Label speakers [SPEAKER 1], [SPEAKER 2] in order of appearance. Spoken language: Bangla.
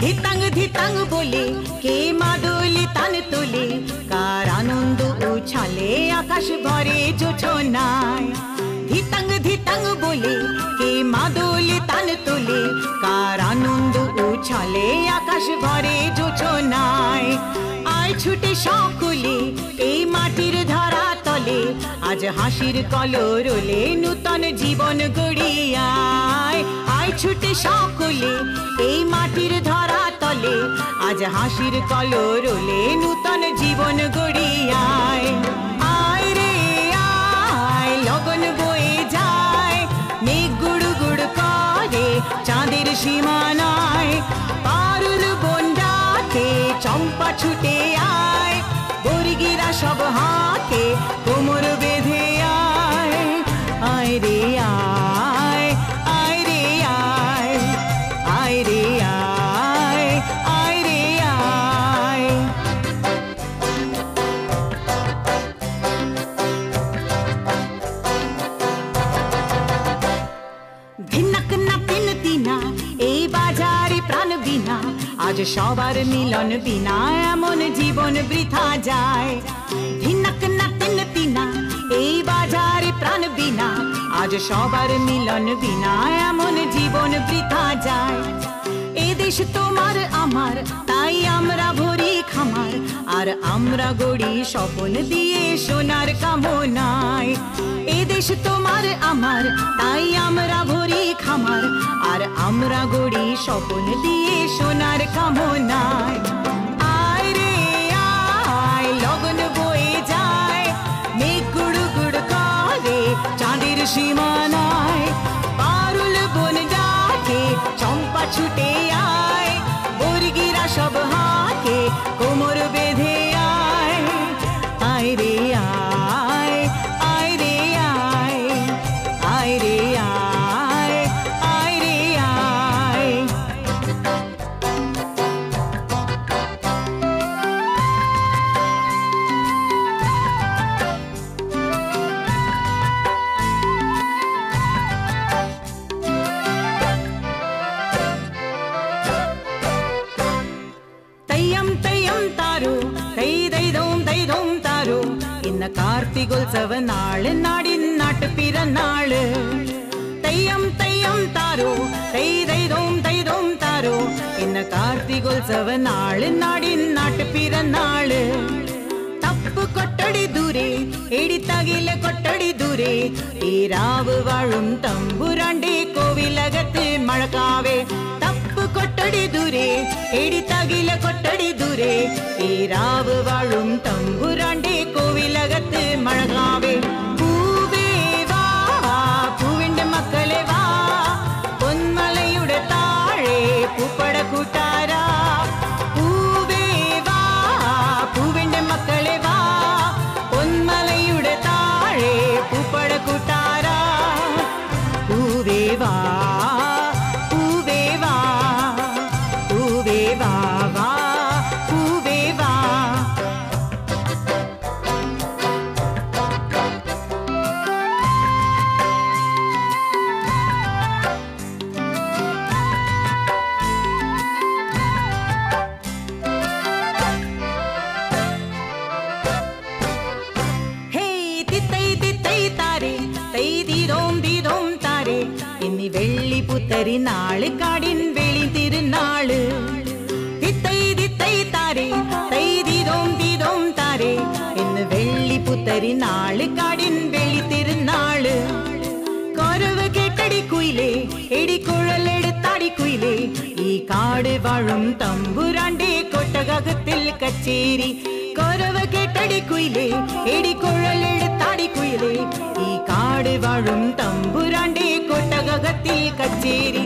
[SPEAKER 1] ধিতাং ধিতাং বলে কে মাদলি তান তোলে কার আনন্দ উছালে আকাশ ভরে জোছনায় ধিতাং ধিতাং বলে কে মাদলি তান তোলে কার আনন্দ উছালে আকাশ ভরে জোছনায় আয় ছুটে সকলে ধরা আজ হাসির কলরলে নূতন জীবন গড়িয়ায়। আয় ছুটে সকলে এই মাটির ধরা তলে। আজ হাসির কলরলে নূতন জীবন গড়িয়ায়। আয় রে, আয়, লগন বয়ে যায়। মেঘ গুড় গুড় করে চাঁদের সীমানায়। পারুল বন্ডাতে চম্পা ছুটে আয়। বর্গিরা সব হাতে না সবার মিলন বিনা, এমন জীবন বৃথা যায়। ধিনক না তিন দিনা এই বাজারে প্রাণ বিনা আজ সবার মিলন বিনা, এমন জীবন বৃথা যায়। এ দেশ তোমার আমার, তাই আমরা ভরি খামার। আর আমরা গড়ি স্বপন দিয়ে সোনার কামনায়। এ দেশ তোমার আমার, তাই আমরা ভরি খামার। আর আমরা গড়ি স্বপন দিয়ে সোনার কামনায়। চম্পা నిన్న కార్తీకోత్సవ నాళ్ నాడిన్నాట పిరనాళ్ தையம் தையம் தாரோ தை தைரோம் தைரோம் தாரோ. என்ன கார்த்திகோத்சவ நாள்? நாடின் நாட்டு பிற நாள்? தப்பு கொட்டடி தூரே எடி தகில கொட்ட துரே தீராவு வாழும் தம்புராண்டி கோவிலகத்து மழக்காவே. தப்பு கொட்டடி துரே எடி தகில கொட்டடி துரே. தீராவு வாழும் தம்புராண்டி கோவிலகத்து மழகாவே എന്നീ വെള്ളി പുത്തരി നാൾ കാടിൻ വെളി തിരുനാൾ. തിത്തൈ തിത്തൈ താരേ തൈ ദീദോം ദീദോം താരേ എന്ന് വെള്ളി പുത്തരി കാടിൻ വെളി തിരുനാൾ. കൊരവ് കേട്ടടി കുയിലേ എടിക്കുഴൽ കുഴലെടുത്താടി കുയിലേ ഈ കാട് വാഴും തമ്പുരാണ്ടേ കൊട്ടകത്തിൽ കച്ചേരി. കൊരവ് കെട്ടടി കുയിലേ എടി காடி குயிலே ஈ காடு வாழும் தம்புராண்டி கொட்டகத்தில் கச்சேரி